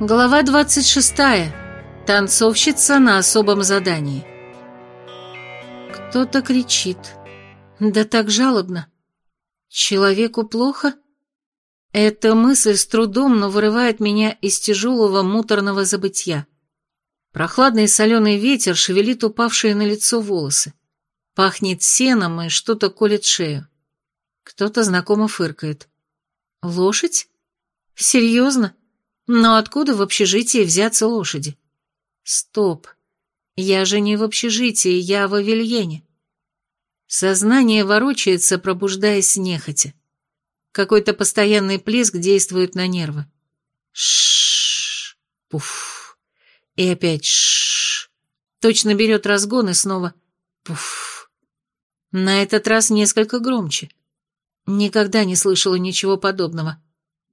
Глава 26. Танцовщица на особом задании. Кто-то кричит. Да так жалобно. Человеку плохо? Эта мысль с трудом, но вырывает меня из тяжелого муторного забытья. Прохладный соленый ветер шевелит упавшие на лицо волосы. Пахнет сеном и что-то колет шею. Кто-то знакомо фыркает. Лошадь? Серьезно? Но откуда в общежитии взяться лошади? Стоп. Я же не в общежитии, я в Авельене. Сознание ворочается, пробуждаясь нехотя. Какой-то постоянный плеск действует на нервы. Шш, пуф. И опять шш. Точно берет разгон и снова пуф. На этот раз несколько громче. Никогда не слышала ничего подобного.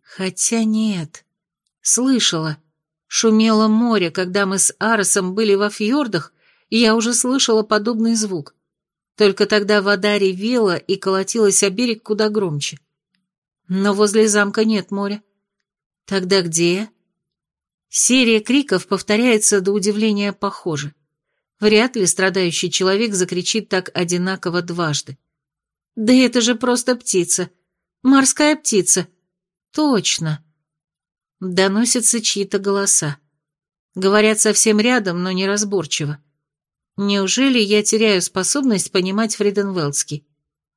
Хотя нет. Слышала. Шумело море, когда мы с Аросом были во фьордах, и я уже слышала подобный звук. Только тогда вода ревела и колотилась о берег куда громче. Но возле замка нет моря. Тогда где? Серия криков повторяется до удивления похоже. Вряд ли страдающий человек закричит так одинаково дважды. Да это же просто птица. Морская птица. Точно. Доносятся чьи-то голоса. Говорят совсем рядом, но неразборчиво. Неужели я теряю способность понимать Фриденвелдский?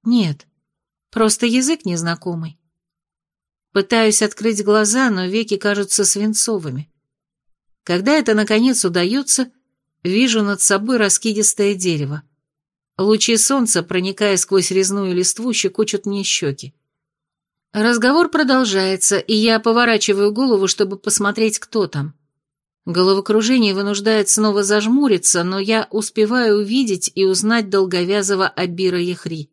Нет, просто язык незнакомый. Пытаюсь открыть глаза, но веки кажутся свинцовыми. Когда это, наконец, удается, вижу над собой раскидистое дерево. Лучи солнца, проникая сквозь резную листву, щекочут мне щеки. Разговор продолжается, и я поворачиваю голову, чтобы посмотреть, кто там. Головокружение вынуждает снова зажмуриться, но я успеваю увидеть и узнать долговязого Абира Яхри.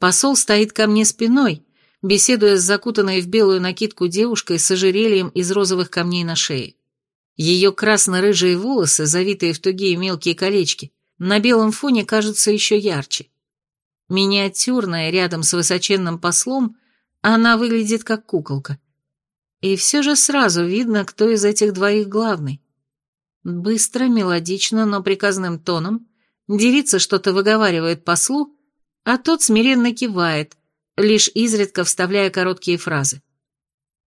Посол стоит ко мне спиной, беседуя с закутанной в белую накидку девушкой с ожерельем из розовых камней на шее. Ее красно-рыжие волосы, завитые в тугие мелкие колечки, на белом фоне кажутся еще ярче. Миниатюрная, рядом с высоченным послом, она выглядит как куколка. И все же сразу видно, кто из этих двоих главный. Быстро, мелодично, но приказным тоном девица что-то выговаривает послу, а тот смиренно кивает, лишь изредка вставляя короткие фразы.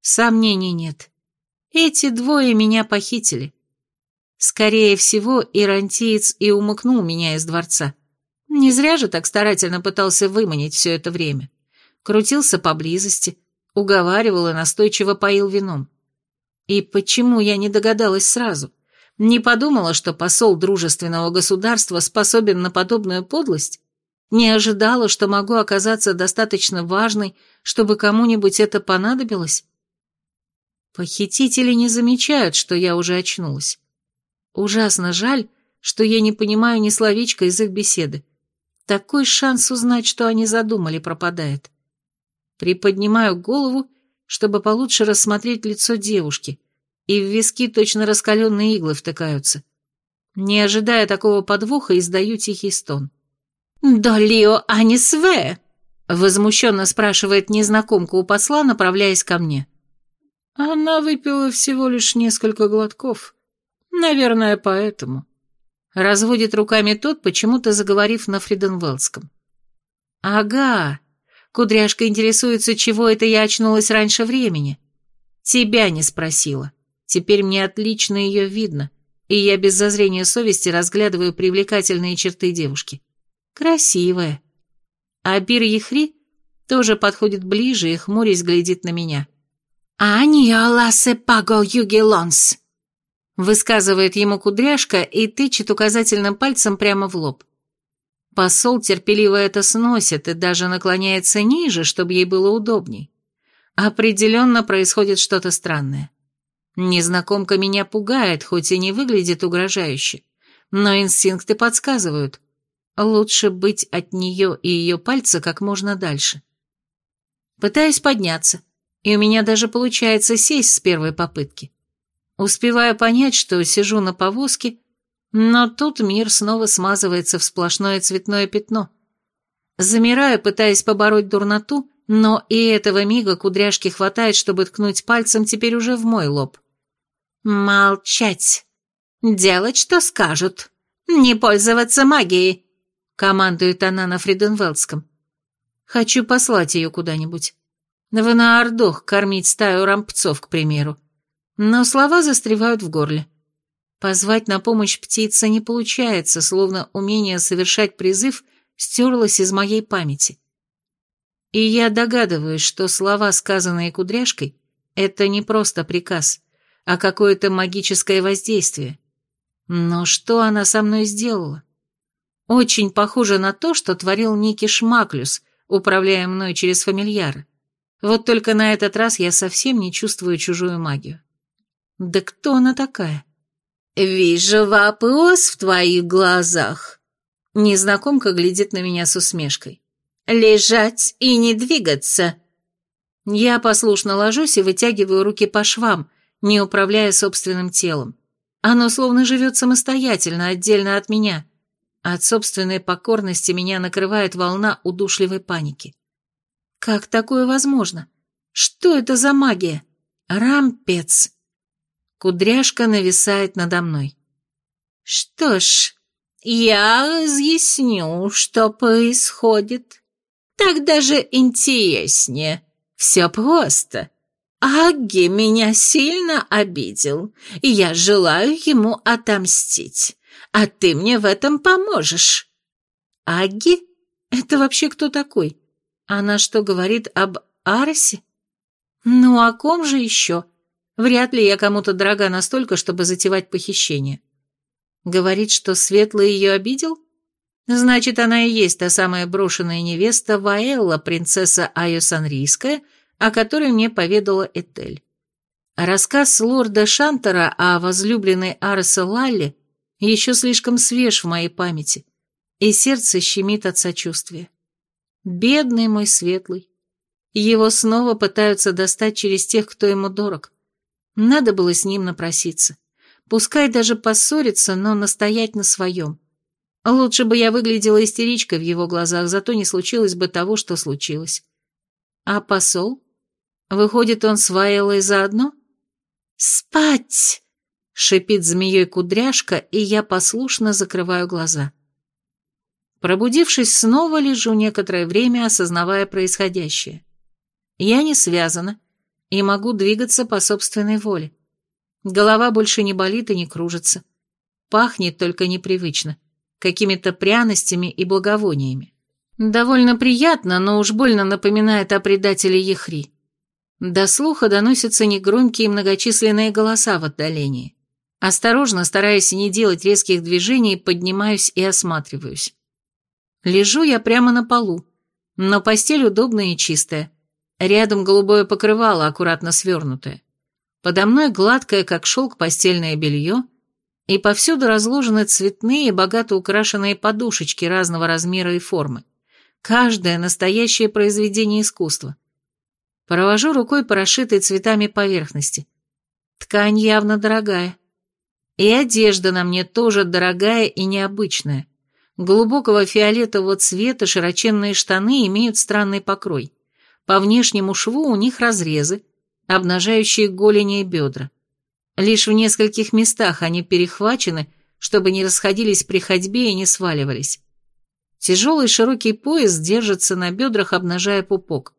Сомнений нет. Эти двое меня похитили. Скорее всего, ирантиец и умыкнул меня из дворца. Не зря же так старательно пытался выманить все это время крутился поблизости, уговаривал и настойчиво поил вином. И почему я не догадалась сразу? Не подумала, что посол дружественного государства способен на подобную подлость? Не ожидала, что могу оказаться достаточно важной, чтобы кому-нибудь это понадобилось? Похитители не замечают, что я уже очнулась. Ужасно жаль, что я не понимаю ни словечка из их беседы. Такой шанс узнать, что они задумали, пропадает. Приподнимаю голову, чтобы получше рассмотреть лицо девушки, и в виски точно раскаленные иглы втыкаются. Не ожидая такого подвоха, издаю тихий стон. «Долио Анисве!» — возмущенно спрашивает незнакомка у посла, направляясь ко мне. Она выпила всего лишь несколько глотков. Наверное, поэтому. Разводит руками тот, почему-то заговорив на Фриденвелдском. «Ага, Кудряшка интересуется, чего это я очнулась раньше времени. Тебя не спросила. Теперь мне отлично ее видно, и я без зазрения совести разглядываю привлекательные черты девушки. Красивая. А Бир Ехри тоже подходит ближе и, хмурясь, глядит на меня. «Аниола сепаго югелонс», высказывает ему кудряшка и тычет указательным пальцем прямо в лоб. Посол терпеливо это сносит и даже наклоняется ниже, чтобы ей было удобней. Определенно происходит что-то странное. Незнакомка меня пугает, хоть и не выглядит угрожающе, но инстинкты подсказывают. Лучше быть от нее и ее пальца как можно дальше. Пытаюсь подняться, и у меня даже получается сесть с первой попытки. Успеваю понять, что сижу на повозке но тут мир снова смазывается в сплошное цветное пятно. Замираю, пытаясь побороть дурноту, но и этого мига кудряшки хватает, чтобы ткнуть пальцем теперь уже в мой лоб. «Молчать! Делать, что скажут! Не пользоваться магией!» — командует она на Фриденвелдском. «Хочу послать ее куда-нибудь. В Наордох кормить стаю рампцов, к примеру. Но слова застревают в горле. Позвать на помощь птица не получается, словно умение совершать призыв стерлось из моей памяти. И я догадываюсь, что слова, сказанные кудряшкой, это не просто приказ, а какое-то магическое воздействие. Но что она со мной сделала? Очень похоже на то, что творил Ники Шмаклюс, управляя мной через фамильяра. Вот только на этот раз я совсем не чувствую чужую магию. Да кто она такая? «Вижу вопрос в твоих глазах». Незнакомка глядит на меня с усмешкой. «Лежать и не двигаться». Я послушно ложусь и вытягиваю руки по швам, не управляя собственным телом. Оно словно живет самостоятельно, отдельно от меня. От собственной покорности меня накрывает волна удушливой паники. Как такое возможно? Что это за магия? Рампец. Кудряшка нависает надо мной. Что ж, я разъясню, что происходит. Так даже интереснее. Все просто. Агги меня сильно обидел, и я желаю ему отомстить. А ты мне в этом поможешь. Агги? Это вообще кто такой? Она что, говорит об Арсе? Ну, о ком же еще? Вряд ли я кому-то дорога настолько, чтобы затевать похищение. Говорит, что Светлый ее обидел? Значит, она и есть та самая брошенная невеста Ваэлла, принцесса Айосанрийская, о которой мне поведала Этель. Рассказ лорда Шантера о возлюбленной Арса Лалли еще слишком свеж в моей памяти, и сердце щемит от сочувствия. Бедный мой светлый. Его снова пытаются достать через тех, кто ему дорог. Надо было с ним напроситься. Пускай даже поссориться, но настоять на своем. Лучше бы я выглядела истеричкой в его глазах, зато не случилось бы того, что случилось. А посол? Выходит, он с Вайлой заодно? «Спать!» — шипит змеей кудряшка, и я послушно закрываю глаза. Пробудившись, снова лежу некоторое время, осознавая происходящее. Я не связана и могу двигаться по собственной воле. Голова больше не болит и не кружится. Пахнет только непривычно, какими-то пряностями и благовониями. Довольно приятно, но уж больно напоминает о предателе Ехри. До слуха доносятся негромкие многочисленные голоса в отдалении. Осторожно, стараясь не делать резких движений, поднимаюсь и осматриваюсь. Лежу я прямо на полу, но постель удобная и чистая. Рядом голубое покрывало, аккуратно свернутое. Подо мной гладкое, как шелк, постельное белье, и повсюду разложены цветные, богато украшенные подушечки разного размера и формы. Каждое настоящее произведение искусства. Провожу рукой по цветами поверхности. Ткань явно дорогая. И одежда на мне тоже дорогая и необычная. Глубокого фиолетового цвета широченные штаны имеют странный покрой. По внешнему шву у них разрезы, обнажающие голени и бедра. Лишь в нескольких местах они перехвачены, чтобы не расходились при ходьбе и не сваливались. Тяжелый широкий пояс держится на бедрах, обнажая пупок.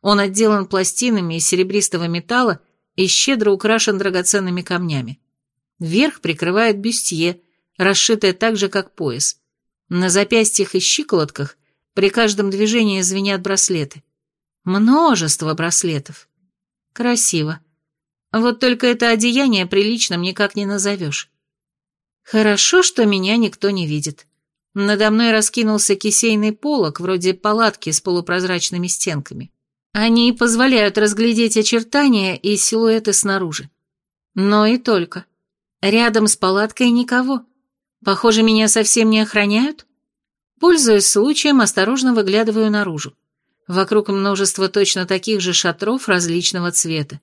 Он отделан пластинами из серебристого металла и щедро украшен драгоценными камнями. Верх прикрывает бюстье, расшитое так же, как пояс. На запястьях и щиколотках при каждом движении звенят браслеты. Множество браслетов. Красиво. Вот только это одеяние приличным никак не назовешь. Хорошо, что меня никто не видит. Надо мной раскинулся кисейный полог, вроде палатки с полупрозрачными стенками. Они позволяют разглядеть очертания и силуэты снаружи. Но и только. Рядом с палаткой никого. Похоже, меня совсем не охраняют? Пользуясь случаем, осторожно выглядываю наружу. Вокруг множество точно таких же шатров различного цвета.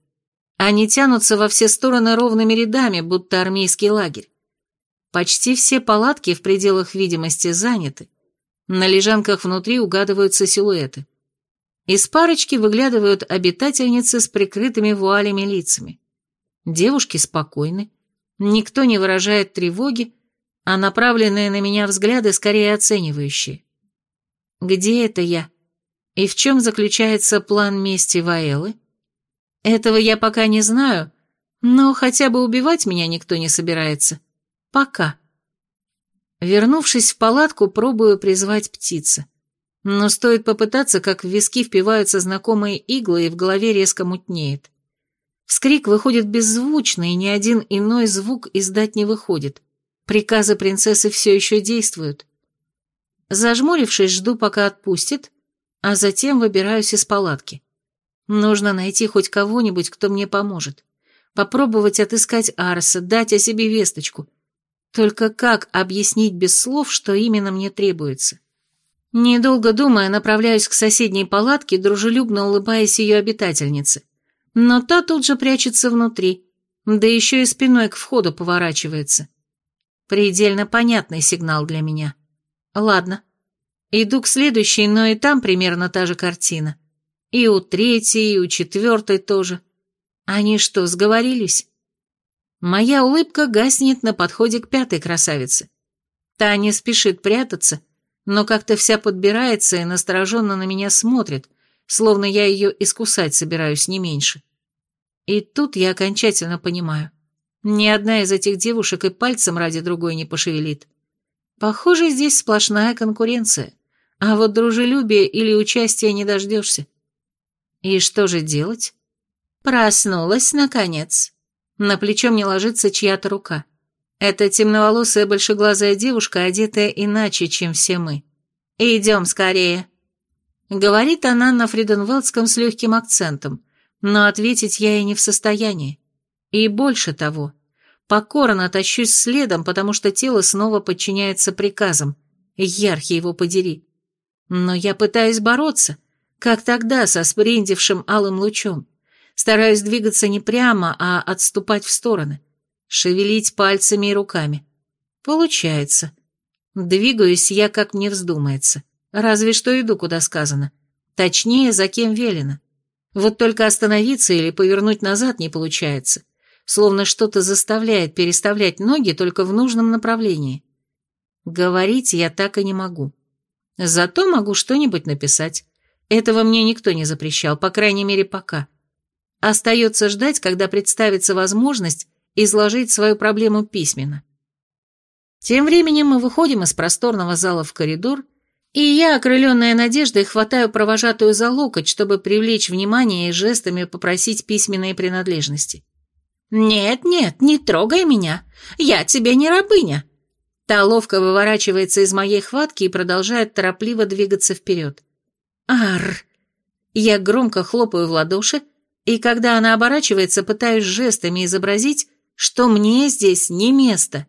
Они тянутся во все стороны ровными рядами, будто армейский лагерь. Почти все палатки в пределах видимости заняты. На лежанках внутри угадываются силуэты. Из парочки выглядывают обитательницы с прикрытыми вуалями лицами. Девушки спокойны, никто не выражает тревоги, а направленные на меня взгляды скорее оценивающие. Где это я? И в чем заключается план мести Ваэлы? Этого я пока не знаю, но хотя бы убивать меня никто не собирается. Пока. Вернувшись в палатку, пробую призвать птицы. Но стоит попытаться, как в виски впиваются знакомые иглы и в голове резко мутнеет. Вскрик выходит беззвучно, и ни один иной звук издать не выходит. Приказы принцессы все еще действуют. Зажмурившись, жду, пока отпустит, а затем выбираюсь из палатки. Нужно найти хоть кого-нибудь, кто мне поможет. Попробовать отыскать Арса, дать о себе весточку. Только как объяснить без слов, что именно мне требуется? Недолго думая, направляюсь к соседней палатке, дружелюбно улыбаясь ее обитательнице. Но та тут же прячется внутри, да еще и спиной к входу поворачивается. Предельно понятный сигнал для меня. Ладно. Иду к следующей, но и там примерно та же картина. И у третьей, и у четвертой тоже. Они что, сговорились? Моя улыбка гаснет на подходе к пятой красавице. Та не спешит прятаться, но как-то вся подбирается и настороженно на меня смотрит, словно я ее искусать собираюсь не меньше. И тут я окончательно понимаю. Ни одна из этих девушек и пальцем ради другой не пошевелит. Похоже, здесь сплошная конкуренция, а вот дружелюбия или участия не дождешься. И что же делать? Проснулась, наконец. На плечо мне ложится чья-то рука. Это темноволосая большеглазая девушка, одетая иначе, чем все мы. «Идем скорее», — говорит она на фриденвелдском с легким акцентом, но ответить я ей не в состоянии. И больше того, покорно тащусь следом, потому что тело снова подчиняется приказам. Ярхи его подери. Но я пытаюсь бороться, как тогда со сприндившим алым лучом. Стараюсь двигаться не прямо, а отступать в стороны. Шевелить пальцами и руками. Получается. Двигаюсь я, как мне вздумается. Разве что иду, куда сказано. Точнее, за кем велено. Вот только остановиться или повернуть назад не получается. Словно что-то заставляет переставлять ноги только в нужном направлении. Говорить я так и не могу. Зато могу что-нибудь написать. Этого мне никто не запрещал, по крайней мере, пока. Остается ждать, когда представится возможность изложить свою проблему письменно. Тем временем мы выходим из просторного зала в коридор, и я, окрыленная надеждой, хватаю провожатую за локоть, чтобы привлечь внимание и жестами попросить письменные принадлежности. «Нет-нет, не трогай меня, я тебе не рабыня!» Та ловко выворачивается из моей хватки и продолжает торопливо двигаться вперед. Ар! Я громко хлопаю в ладоши, и когда она оборачивается, пытаюсь жестами изобразить, что мне здесь не место.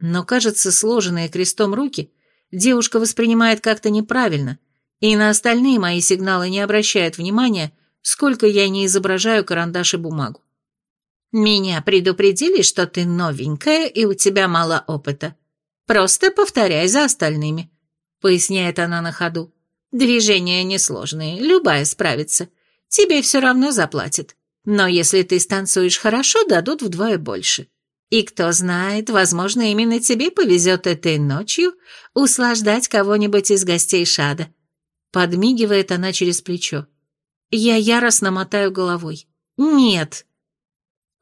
Но, кажется, сложенные крестом руки девушка воспринимает как-то неправильно, и на остальные мои сигналы не обращает внимания, сколько я не изображаю карандаш и бумагу. «Меня предупредили, что ты новенькая и у тебя мало опыта. Просто повторяй за остальными», — поясняет она на ходу. Движения несложные, любая справится. Тебе все равно заплатят. Но если ты станцуешь хорошо, дадут вдвое больше. И кто знает, возможно, именно тебе повезет этой ночью услаждать кого-нибудь из гостей Шада. Подмигивает она через плечо. Я яростно мотаю головой. Нет.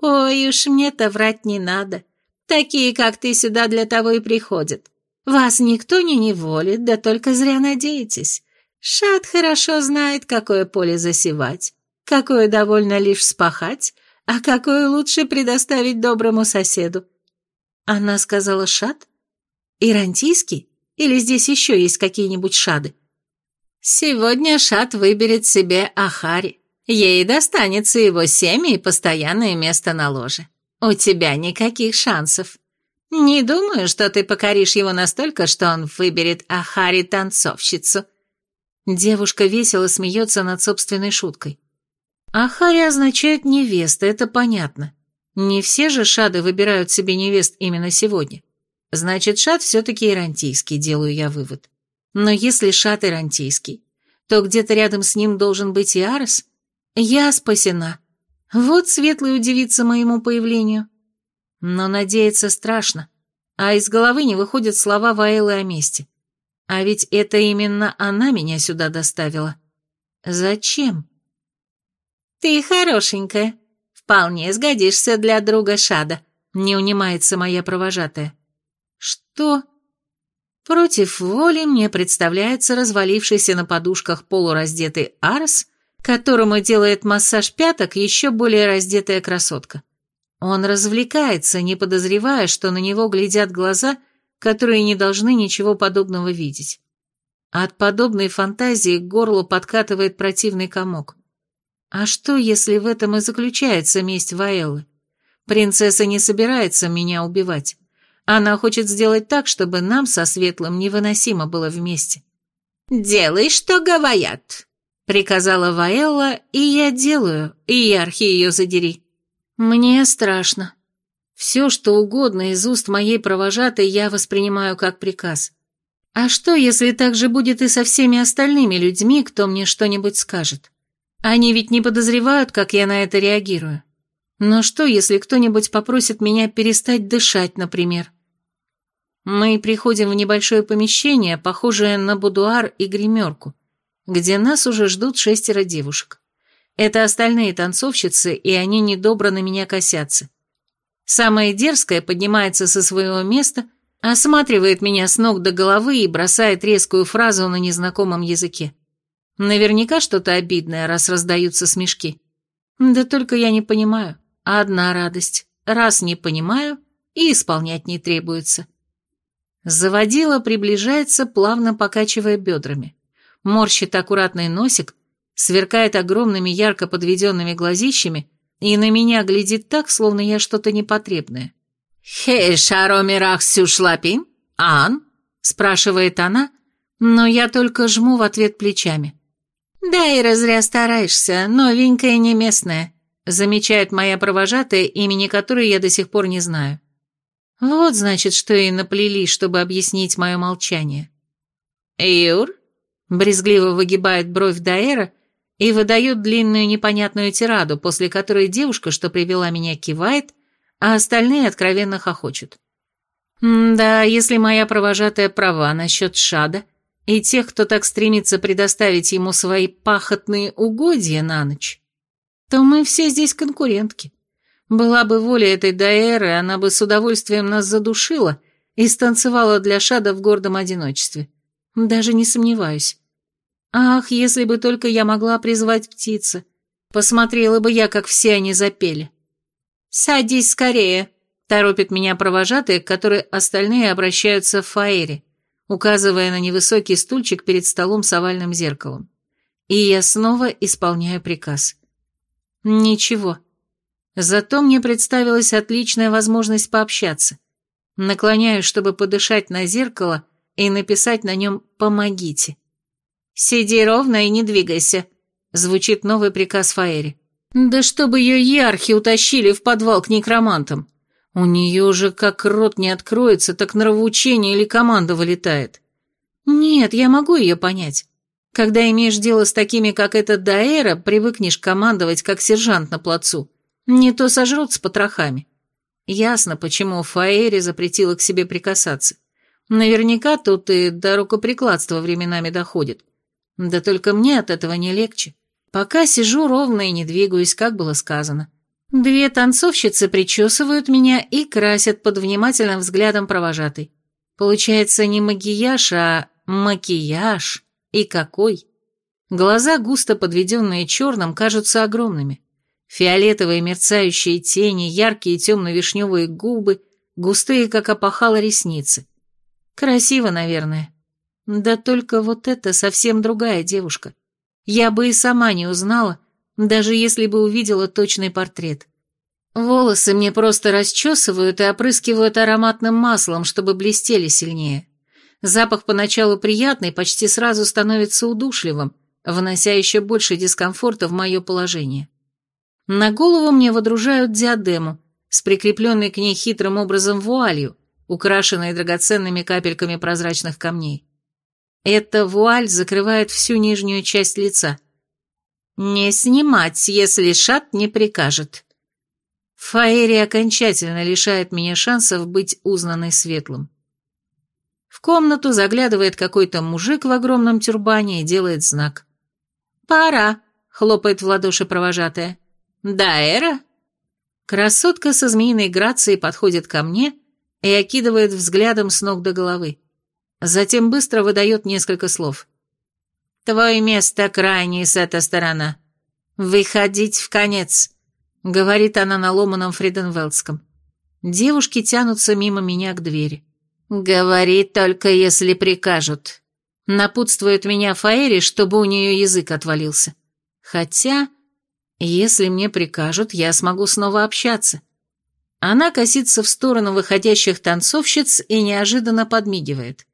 Ой уж мне-то врать не надо. Такие, как ты, сюда для того и приходят. Вас никто не неволит, да только зря надеетесь. Шат хорошо знает, какое поле засевать, какое довольно лишь спахать, а какое лучше предоставить доброму соседу. Она сказала шат? Ирантийский? Или здесь еще есть какие-нибудь шады? Сегодня шат выберет себе Ахари. Ей достанется его семя и постоянное место на ложе. У тебя никаких шансов. Не думаю, что ты покоришь его настолько, что он выберет Ахари-танцовщицу. Девушка весело смеется над собственной шуткой. Ахари означает невеста, это понятно. Не все же шады выбирают себе невест именно сегодня. Значит, шад все-таки ирантийский, делаю я вывод. Но если шад ирантийский, то где-то рядом с ним должен быть и Арес. Я спасена. Вот светлый удивится моему появлению. Но надеяться страшно, а из головы не выходят слова Ваэлы о мести. А ведь это именно она меня сюда доставила. Зачем? Ты хорошенькая. Вполне сгодишься для друга Шада, не унимается моя провожатая. Что? Против воли мне представляется развалившийся на подушках полураздетый Арс, которому делает массаж пяток еще более раздетая красотка. Он развлекается, не подозревая, что на него глядят глаза, которые не должны ничего подобного видеть. От подобной фантазии к горлу подкатывает противный комок. А что, если в этом и заключается месть Ваэллы? Принцесса не собирается меня убивать. Она хочет сделать так, чтобы нам со Светлым невыносимо было вместе. «Делай, что говорят», — приказала Ваэлла, и я делаю, и ярхи ее задери. Мне страшно. Все, что угодно из уст моей провожатой, я воспринимаю как приказ. А что, если так же будет и со всеми остальными людьми, кто мне что-нибудь скажет? Они ведь не подозревают, как я на это реагирую. Но что, если кто-нибудь попросит меня перестать дышать, например? Мы приходим в небольшое помещение, похожее на будуар и гримерку, где нас уже ждут шестеро девушек. Это остальные танцовщицы, и они недобро на меня косятся. Самая дерзкая поднимается со своего места, осматривает меня с ног до головы и бросает резкую фразу на незнакомом языке. Наверняка что-то обидное, раз раздаются смешки. Да только я не понимаю. Одна радость. Раз не понимаю, и исполнять не требуется. Заводила приближается, плавно покачивая бедрами. Морщит аккуратный носик, сверкает огромными ярко подведенными глазищами и на меня глядит так, словно я что-то непотребное. «Хей, шаромирах сюшлапин? Ан?» – спрашивает она, но я только жму в ответ плечами. «Да и разря стараешься, новенькая не местная», – замечает моя провожатая, имени которой я до сих пор не знаю. Вот, значит, что и наплели, чтобы объяснить мое молчание. «Юр?» — брезгливо выгибает бровь Даэра и выдает длинную непонятную тираду, после которой девушка, что привела меня, кивает, а остальные откровенно хохочут. да, если моя провожатая права насчет Шада и тех, кто так стремится предоставить ему свои пахотные угодья на ночь, то мы все здесь конкурентки. Была бы воля этой Даэры, она бы с удовольствием нас задушила и станцевала для Шада в гордом одиночестве. Даже не сомневаюсь. Ах, если бы только я могла призвать птицы. Посмотрела бы я, как все они запели. «Садись скорее», — торопит меня провожатые, к которой остальные обращаются в фаэре, указывая на невысокий стульчик перед столом с овальным зеркалом. И я снова исполняю приказ. «Ничего». Зато мне представилась отличная возможность пообщаться. Наклоняюсь, чтобы подышать на зеркало и написать на нем «Помогите». «Сиди ровно и не двигайся», — звучит новый приказ Фаэри. «Да чтобы ее ярхи утащили в подвал к некромантам. У нее уже как рот не откроется, так нравоучение или команда вылетает. Нет, я могу ее понять. Когда имеешь дело с такими, как эта Даэра, привыкнешь командовать, как сержант на плацу. Не то сожрут с потрохами. Ясно, почему Фаэри запретила к себе прикасаться. Наверняка тут и до рукоприкладства временами доходит. Да только мне от этого не легче. Пока сижу ровно и не двигаюсь, как было сказано. Две танцовщицы причесывают меня и красят под внимательным взглядом провожатой. Получается не макияж, а макияж. И какой! Глаза, густо подведенные черным, кажутся огромными. Фиолетовые мерцающие тени, яркие темно-вишневые губы, густые, как опахало, ресницы. Красиво, наверное. Да только вот это совсем другая девушка. Я бы и сама не узнала, даже если бы увидела точный портрет. Волосы мне просто расчесывают и опрыскивают ароматным маслом, чтобы блестели сильнее. Запах поначалу приятный, почти сразу становится удушливым, внося еще больше дискомфорта в мое положение. На голову мне водружают диадему с прикрепленной к ней хитрым образом вуалью, украшенной драгоценными капельками прозрачных камней. Эта вуаль закрывает всю нижнюю часть лица. «Не снимать, если шат не прикажет». Фаэри окончательно лишает меня шансов быть узнанной светлым. В комнату заглядывает какой-то мужик в огромном тюрбане и делает знак. «Пора», — хлопает в ладоши провожатая. «Да, Эра?» Красотка со змеиной грацией подходит ко мне и окидывает взглядом с ног до головы. Затем быстро выдает несколько слов. «Твое место крайнее с этой стороны. Выходить в конец», — говорит она на ломаном фриденвелдском. Девушки тянутся мимо меня к двери. «Говори только, если прикажут». Напутствует меня Фаэри, чтобы у нее язык отвалился. Хотя, если мне прикажут, я смогу снова общаться. Она косится в сторону выходящих танцовщиц и неожиданно подмигивает.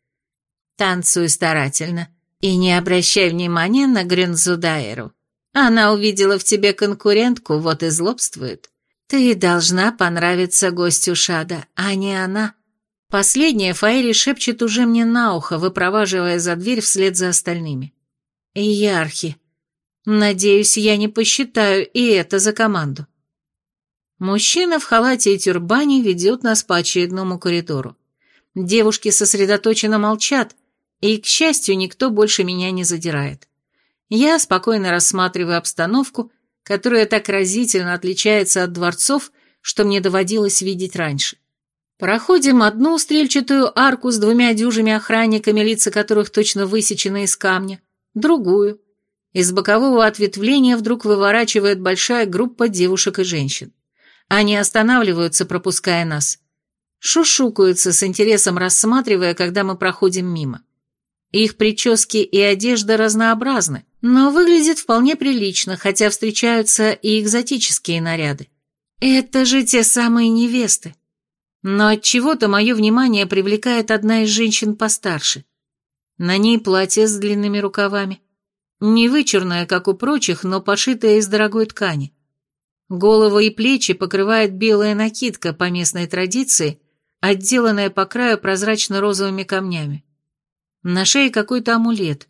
Танцуй старательно и не обращай внимания на Грюнзудайеру. Она увидела в тебе конкурентку, вот и злобствует. Ты должна понравиться гостю Шада, а не она. Последняя Фаэри шепчет уже мне на ухо, выпроваживая за дверь вслед за остальными. Ярхи. Надеюсь, я не посчитаю и это за команду. Мужчина в халате и тюрбане ведет нас по очередному коридору. Девушки сосредоточенно молчат, и, к счастью, никто больше меня не задирает. Я спокойно рассматриваю обстановку, которая так разительно отличается от дворцов, что мне доводилось видеть раньше. Проходим одну стрельчатую арку с двумя дюжими охранниками, лица которых точно высечены из камня, другую. Из бокового ответвления вдруг выворачивает большая группа девушек и женщин. Они останавливаются, пропуская нас. Шушукаются с интересом, рассматривая, когда мы проходим мимо. Их прически и одежда разнообразны, но выглядят вполне прилично, хотя встречаются и экзотические наряды. Это же те самые невесты. Но от чего-то мое внимание привлекает одна из женщин постарше. На ней платье с длинными рукавами. Не вычурное, как у прочих, но пошитое из дорогой ткани. Голову и плечи покрывает белая накидка по местной традиции, отделанная по краю прозрачно-розовыми камнями. На шее какой-то амулет.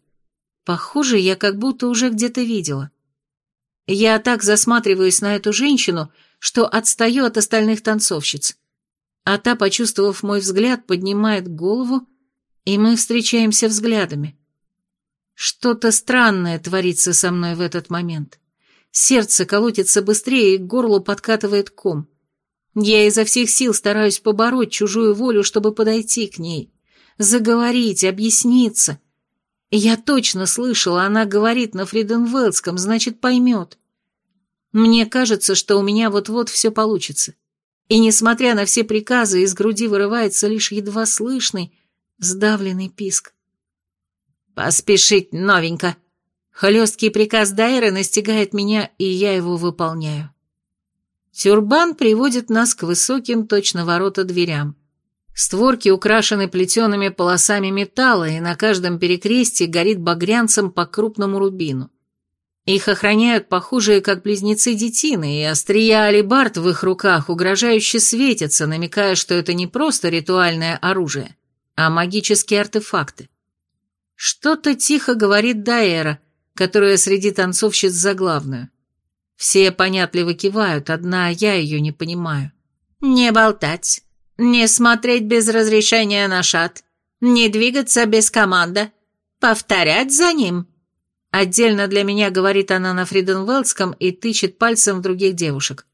Похоже, я как будто уже где-то видела. Я так засматриваюсь на эту женщину, что отстаю от остальных танцовщиц. А та, почувствовав мой взгляд, поднимает голову, и мы встречаемся взглядами. Что-то странное творится со мной в этот момент. Сердце колотится быстрее, и к горлу подкатывает ком. Я изо всех сил стараюсь побороть чужую волю, чтобы подойти к ней заговорить, объясниться. Я точно слышала, она говорит на Фриденвелдском, значит, поймет. Мне кажется, что у меня вот-вот все получится. И, несмотря на все приказы, из груди вырывается лишь едва слышный, сдавленный писк. «Поспешить, новенько!» Хлесткий приказ Дайры настигает меня, и я его выполняю. Тюрбан приводит нас к высоким точно ворота дверям. Створки украшены плетеными полосами металла, и на каждом перекрестии горит багрянцем по крупному рубину. Их охраняют похожие, как близнецы детины, и острия алибард в их руках угрожающе светятся, намекая, что это не просто ритуальное оружие, а магические артефакты. Что-то тихо говорит Даэра, которая среди танцовщиц за главную. Все понятливо кивают, одна я ее не понимаю. «Не болтать», не смотреть без разрешения на шат, не двигаться без команды, повторять за ним. Отдельно для меня говорит она на Фриденвелдском и тычет пальцем в других девушек.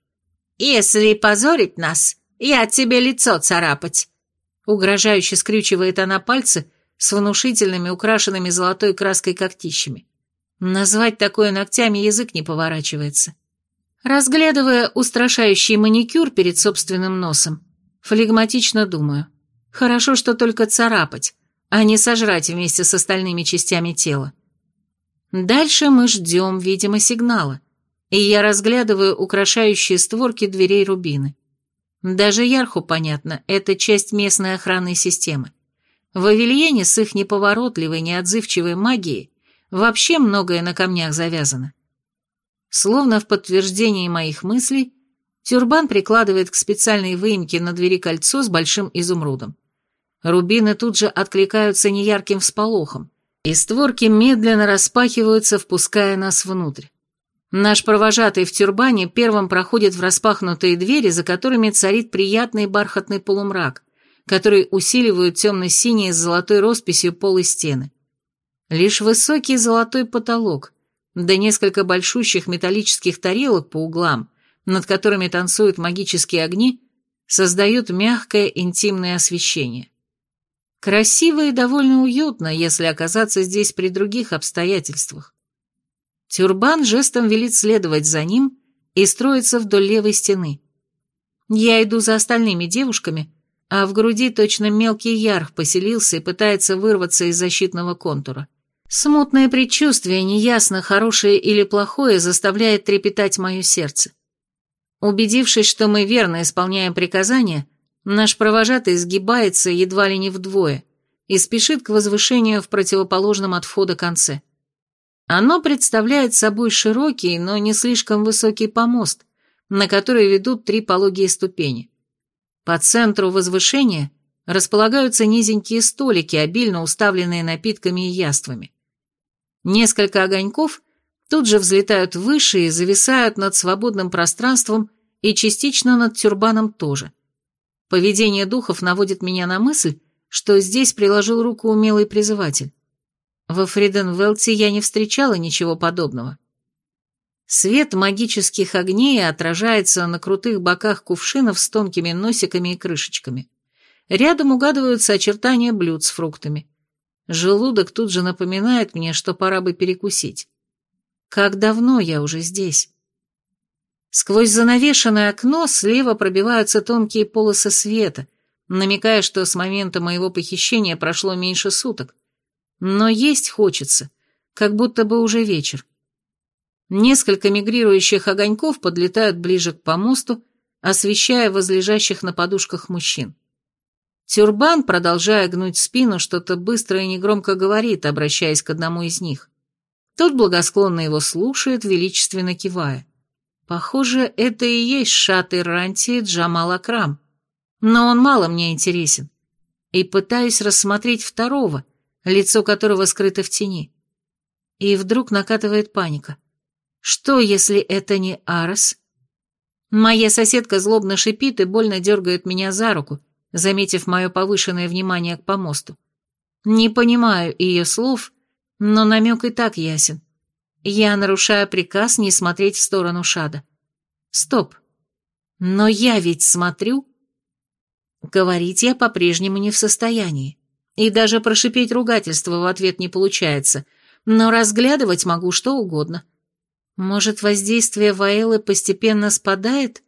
«Если позорить нас, я тебе лицо царапать». Угрожающе скрючивает она пальцы с внушительными, украшенными золотой краской когтищами. Назвать такое ногтями язык не поворачивается. Разглядывая устрашающий маникюр перед собственным носом, Флегматично думаю. Хорошо, что только царапать, а не сожрать вместе с остальными частями тела. Дальше мы ждем, видимо, сигнала, и я разглядываю украшающие створки дверей рубины. Даже Ярху понятно, это часть местной охранной системы. В Авельене с их неповоротливой, неотзывчивой магией вообще многое на камнях завязано. Словно в подтверждении моих мыслей, Тюрбан прикладывает к специальной выемке на двери кольцо с большим изумрудом. Рубины тут же откликаются неярким всполохом, и створки медленно распахиваются, впуская нас внутрь. Наш провожатый в тюрбане первым проходит в распахнутые двери, за которыми царит приятный бархатный полумрак, который усиливают темно-синие с золотой росписью пол и стены. Лишь высокий золотой потолок, да несколько большущих металлических тарелок по углам, над которыми танцуют магические огни, создают мягкое интимное освещение. Красиво и довольно уютно, если оказаться здесь при других обстоятельствах. Тюрбан жестом велит следовать за ним и строиться вдоль левой стены. Я иду за остальными девушками, а в груди точно мелкий ярх поселился и пытается вырваться из защитного контура. Смутное предчувствие, неясно, хорошее или плохое, заставляет трепетать мое сердце. Убедившись, что мы верно исполняем приказания, наш провожатый сгибается едва ли не вдвое и спешит к возвышению в противоположном от входа конце. Оно представляет собой широкий, но не слишком высокий помост, на который ведут три пологие ступени. По центру возвышения располагаются низенькие столики, обильно уставленные напитками и яствами. Несколько огоньков тут же взлетают выше и зависают над свободным пространством и частично над тюрбаном тоже. Поведение духов наводит меня на мысль, что здесь приложил руку умелый призыватель. Во Фриденвелте я не встречала ничего подобного. Свет магических огней отражается на крутых боках кувшинов с тонкими носиками и крышечками. Рядом угадываются очертания блюд с фруктами. Желудок тут же напоминает мне, что пора бы перекусить. Как давно я уже здесь? Сквозь занавешенное окно слева пробиваются тонкие полосы света, намекая, что с момента моего похищения прошло меньше суток, но есть хочется, как будто бы уже вечер. Несколько мигрирующих огоньков подлетают ближе к помосту, освещая возлежащих на подушках мужчин. Тюрбан, продолжая гнуть спину, что-то быстро и негромко говорит, обращаясь к одному из них. Тот благосклонно его слушает, величественно кивая. Похоже, это и есть шатый Ранти Джамал Акрам. Но он мало мне интересен. И пытаюсь рассмотреть второго, лицо которого скрыто в тени. И вдруг накатывает паника. Что, если это не Арес? Моя соседка злобно шипит и больно дергает меня за руку, заметив мое повышенное внимание к помосту. Не понимаю ее слов, но намек и так ясен. Я нарушаю приказ не смотреть в сторону Шада. Стоп. Но я ведь смотрю. Говорить я по-прежнему не в состоянии. И даже прошипеть ругательство в ответ не получается, но разглядывать могу что угодно. Может, воздействие Ваэлы постепенно спадает?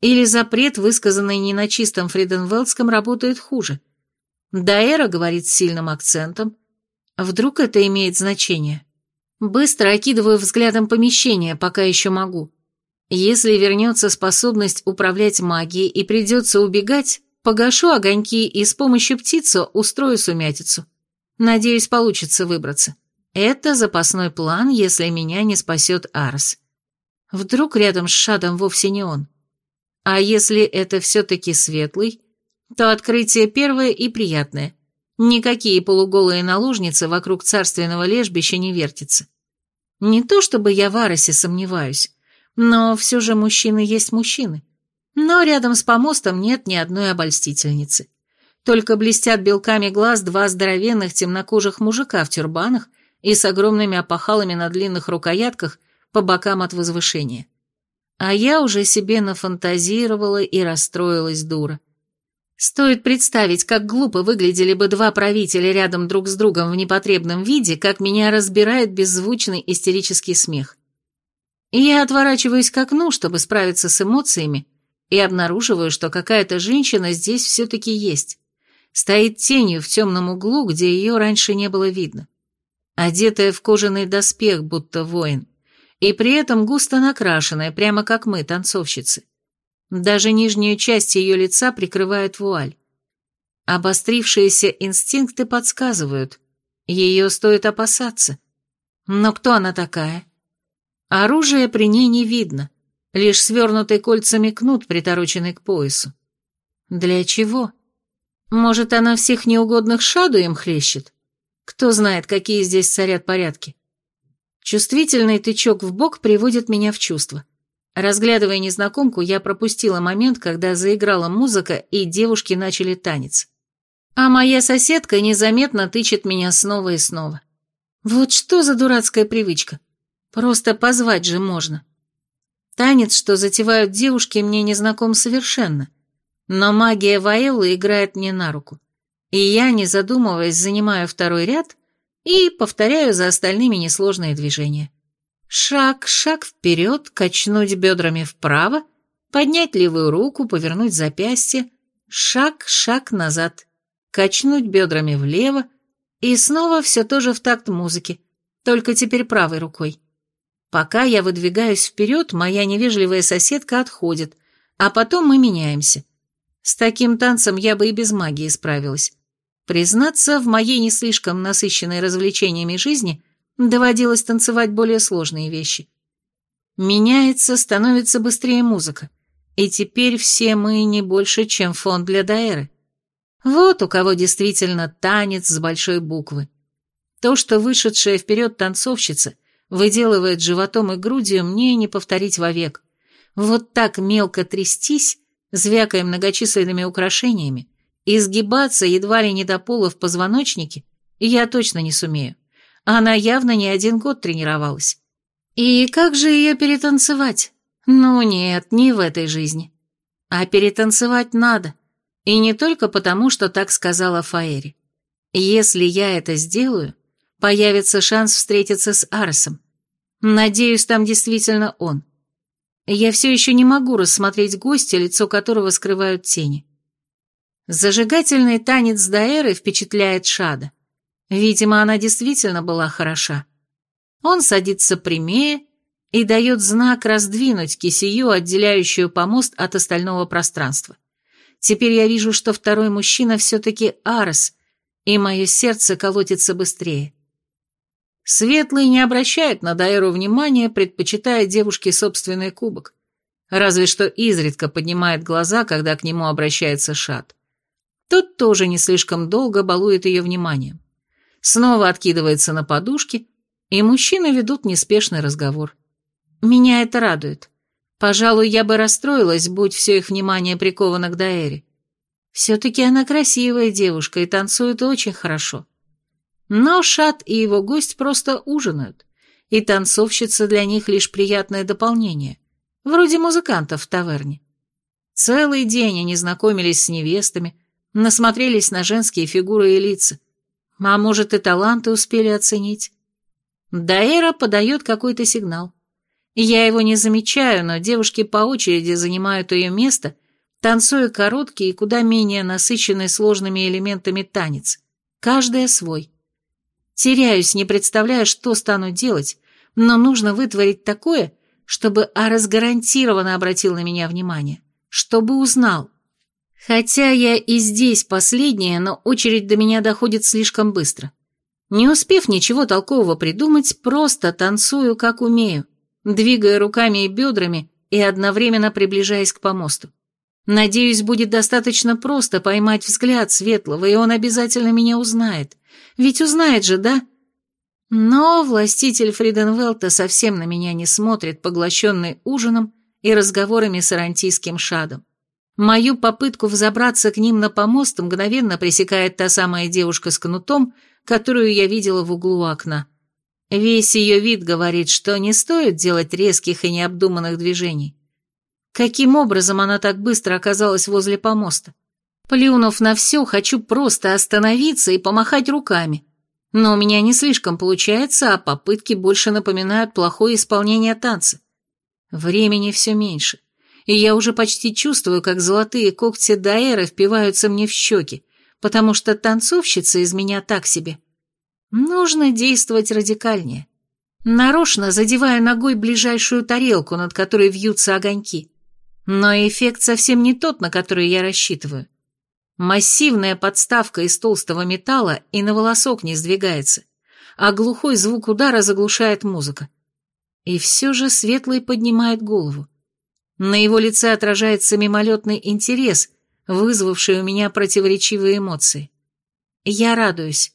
Или запрет, высказанный не на чистом фриденвелдском, работает хуже? Даэра говорит с сильным акцентом. Вдруг это имеет значение? Быстро окидываю взглядом помещение, пока еще могу. Если вернется способность управлять магией и придется убегать, Погашу огоньки и с помощью птицы устрою сумятицу. Надеюсь, получится выбраться. Это запасной план, если меня не спасет Арс. Вдруг рядом с Шадом вовсе не он. А если это все-таки светлый, то открытие первое и приятное. Никакие полуголые наложницы вокруг царственного лежбища не вертятся. Не то чтобы я в Аросе сомневаюсь, но все же мужчины есть мужчины. Но рядом с помостом нет ни одной обольстительницы. Только блестят белками глаз два здоровенных темнокожих мужика в тюрбанах и с огромными опахалами на длинных рукоятках по бокам от возвышения. А я уже себе нафантазировала и расстроилась дура. Стоит представить, как глупо выглядели бы два правителя рядом друг с другом в непотребном виде, как меня разбирает беззвучный истерический смех. я отворачиваюсь к окну, чтобы справиться с эмоциями, и обнаруживаю, что какая-то женщина здесь все-таки есть. Стоит тенью в темном углу, где ее раньше не было видно. Одетая в кожаный доспех, будто воин, и при этом густо накрашенная, прямо как мы, танцовщицы. Даже нижнюю часть ее лица прикрывает вуаль. Обострившиеся инстинкты подсказывают, ее стоит опасаться. Но кто она такая? Оружие при ней не видно, лишь свернутый кольцами кнут, притороченный к поясу. Для чего? Может, она всех неугодных шаду им хлещет? Кто знает, какие здесь царят порядки? Чувствительный тычок в бок приводит меня в чувство. Разглядывая незнакомку, я пропустила момент, когда заиграла музыка, и девушки начали танец. А моя соседка незаметно тычет меня снова и снова. Вот что за дурацкая привычка. Просто позвать же можно. Танец, что затевают девушки, мне не знаком совершенно. Но магия Ваэллы играет мне на руку. И я, не задумываясь, занимаю второй ряд и повторяю за остальными несложные движения. Шаг, шаг вперед, качнуть бедрами вправо, поднять левую руку, повернуть запястье, шаг, шаг назад, качнуть бедрами влево, и снова все тоже в такт музыки, только теперь правой рукой. Пока я выдвигаюсь вперед, моя невежливая соседка отходит, а потом мы меняемся. С таким танцем я бы и без магии справилась. Признаться, в моей не слишком насыщенной развлечениями жизни доводилось танцевать более сложные вещи. Меняется, становится быстрее музыка, и теперь все мы не больше, чем фон для Даэры. Вот у кого действительно танец с большой буквы. То, что вышедшая вперед танцовщица выделывает животом и грудью, мне не повторить вовек. Вот так мелко трястись звякая многочисленными украшениями, изгибаться едва ли не до пола в позвоночнике, я точно не сумею. Она явно не один год тренировалась. И как же ее перетанцевать? Ну нет, не в этой жизни. А перетанцевать надо. И не только потому, что так сказала Фаэри. Если я это сделаю, появится шанс встретиться с Арсом. Надеюсь, там действительно он. Я все еще не могу рассмотреть гостя, лицо которого скрывают тени. Зажигательный танец Даэры впечатляет Шада. Видимо, она действительно была хороша. Он садится прямее и дает знак раздвинуть кисию, отделяющую помост от остального пространства. Теперь я вижу, что второй мужчина все-таки Арес, и мое сердце колотится быстрее. Светлый не обращает на Дайру внимания, предпочитая девушке собственный кубок. Разве что изредка поднимает глаза, когда к нему обращается Шат. Тот тоже не слишком долго балует ее вниманием. Снова откидывается на подушки, и мужчины ведут неспешный разговор. Меня это радует. Пожалуй, я бы расстроилась, будь все их внимание приковано к Даэре. Все-таки она красивая девушка и танцует очень хорошо. Но Шат и его гость просто ужинают, и танцовщица для них лишь приятное дополнение, вроде музыкантов в таверне. Целый день они знакомились с невестами, насмотрелись на женские фигуры и лица, а может и таланты успели оценить. Даэра подает какой-то сигнал. Я его не замечаю, но девушки по очереди занимают ее место, танцуя короткий и куда менее насыщенный сложными элементами танец, каждая свой. Теряюсь, не представляя, что стану делать, но нужно вытворить такое, чтобы Арес гарантированно обратил на меня внимание, чтобы узнал. Хотя я и здесь последняя, но очередь до меня доходит слишком быстро. Не успев ничего толкового придумать, просто танцую, как умею, двигая руками и бедрами и одновременно приближаясь к помосту. Надеюсь, будет достаточно просто поймать взгляд Светлого, и он обязательно меня узнает. Ведь узнает же, да? Но властитель Фриденвелта совсем на меня не смотрит, поглощенный ужином и разговорами с арантийским шадом. Мою попытку взобраться к ним на помост мгновенно пресекает та самая девушка с кнутом, которую я видела в углу окна. Весь ее вид говорит, что не стоит делать резких и необдуманных движений. Каким образом она так быстро оказалась возле помоста? Плюнув на все, хочу просто остановиться и помахать руками. Но у меня не слишком получается, а попытки больше напоминают плохое исполнение танца. Времени все меньше, и я уже почти чувствую, как золотые когти Даэра впиваются мне в щеки, потому что танцовщица из меня так себе. Нужно действовать радикальнее. Нарочно задевая ногой ближайшую тарелку, над которой вьются огоньки. Но эффект совсем не тот, на который я рассчитываю. Массивная подставка из толстого металла и на волосок не сдвигается, а глухой звук удара заглушает музыка. И все же Светлый поднимает голову. На его лице отражается мимолетный интерес, вызвавший у меня противоречивые эмоции. Я радуюсь.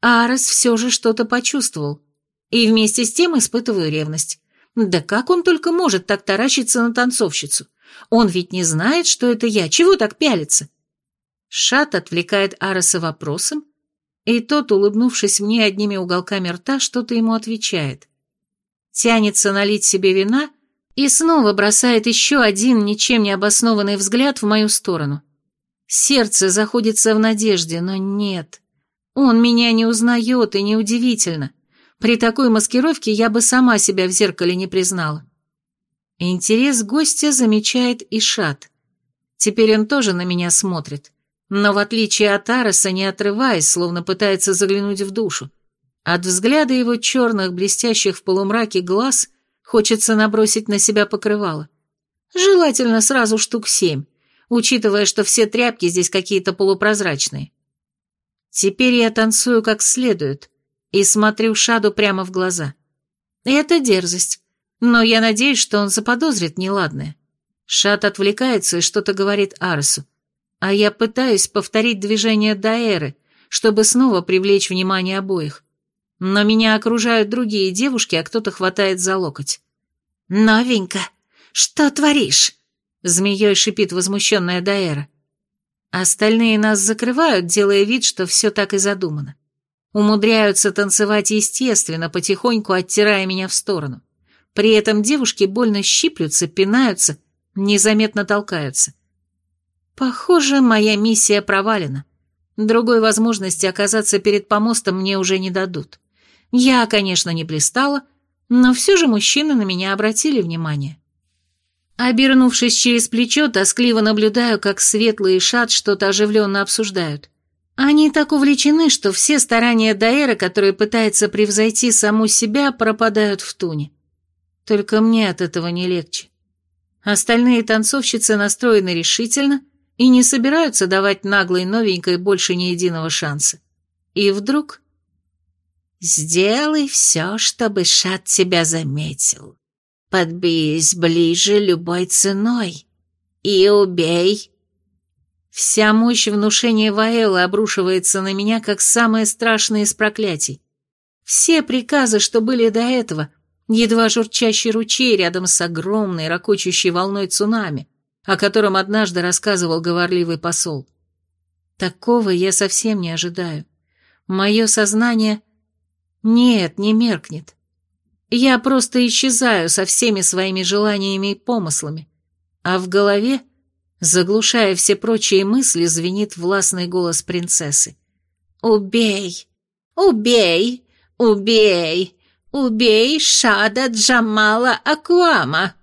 Арес все же что-то почувствовал. И вместе с тем испытываю ревность. Да как он только может так таращиться на танцовщицу? Он ведь не знает, что это я. Чего так пялится? Шат отвлекает Араса вопросом, и тот, улыбнувшись мне одними уголками рта, что-то ему отвечает. Тянется налить себе вина и снова бросает еще один ничем не обоснованный взгляд в мою сторону. Сердце заходится в надежде, но нет. Он меня не узнает, и неудивительно. При такой маскировке я бы сама себя в зеркале не признала. Интерес гостя замечает и Шат. Теперь он тоже на меня смотрит, но в отличие от Ареса не отрываясь, словно пытается заглянуть в душу. От взгляда его черных, блестящих в полумраке глаз хочется набросить на себя покрывало. Желательно сразу штук семь, учитывая, что все тряпки здесь какие-то полупрозрачные. Теперь я танцую как следует и смотрю Шаду прямо в глаза. Это дерзость, но я надеюсь, что он заподозрит неладное. Шад отвлекается и что-то говорит Арсу, а я пытаюсь повторить движение Даэры, чтобы снова привлечь внимание обоих. Но меня окружают другие девушки, а кто-то хватает за локоть. «Новенько, что творишь?» Змеей шипит возмущенная Даэра. Остальные нас закрывают, делая вид, что все так и задумано. Умудряются танцевать естественно, потихоньку оттирая меня в сторону. При этом девушки больно щиплются, пинаются, незаметно толкаются. Похоже, моя миссия провалена. Другой возможности оказаться перед помостом мне уже не дадут. Я, конечно, не блистала, но все же мужчины на меня обратили внимание. Обернувшись через плечо, тоскливо наблюдаю, как светлый и шат что-то оживленно обсуждают. Они так увлечены, что все старания Даэра, который пытается превзойти саму себя, пропадают в туне. Только мне от этого не легче. Остальные танцовщицы настроены решительно и не собираются давать наглой новенькой больше ни единого шанса. И вдруг... «Сделай все, чтобы Шат тебя заметил», Подбись ближе любой ценой и убей. Вся мощь внушения Ваэла обрушивается на меня, как самое страшное из проклятий. Все приказы, что были до этого, едва журчащий ручей рядом с огромной, ракочущей волной цунами, о котором однажды рассказывал говорливый посол. Такого я совсем не ожидаю. Мое сознание... Нет, не меркнет. Я просто исчезаю со всеми своими желаниями и помыслами, а в голове, заглушая все прочие мысли, звенит властный голос принцессы. «Убей! Убей! Убей! Убей Шада Джамала Акуама!»